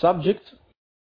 subject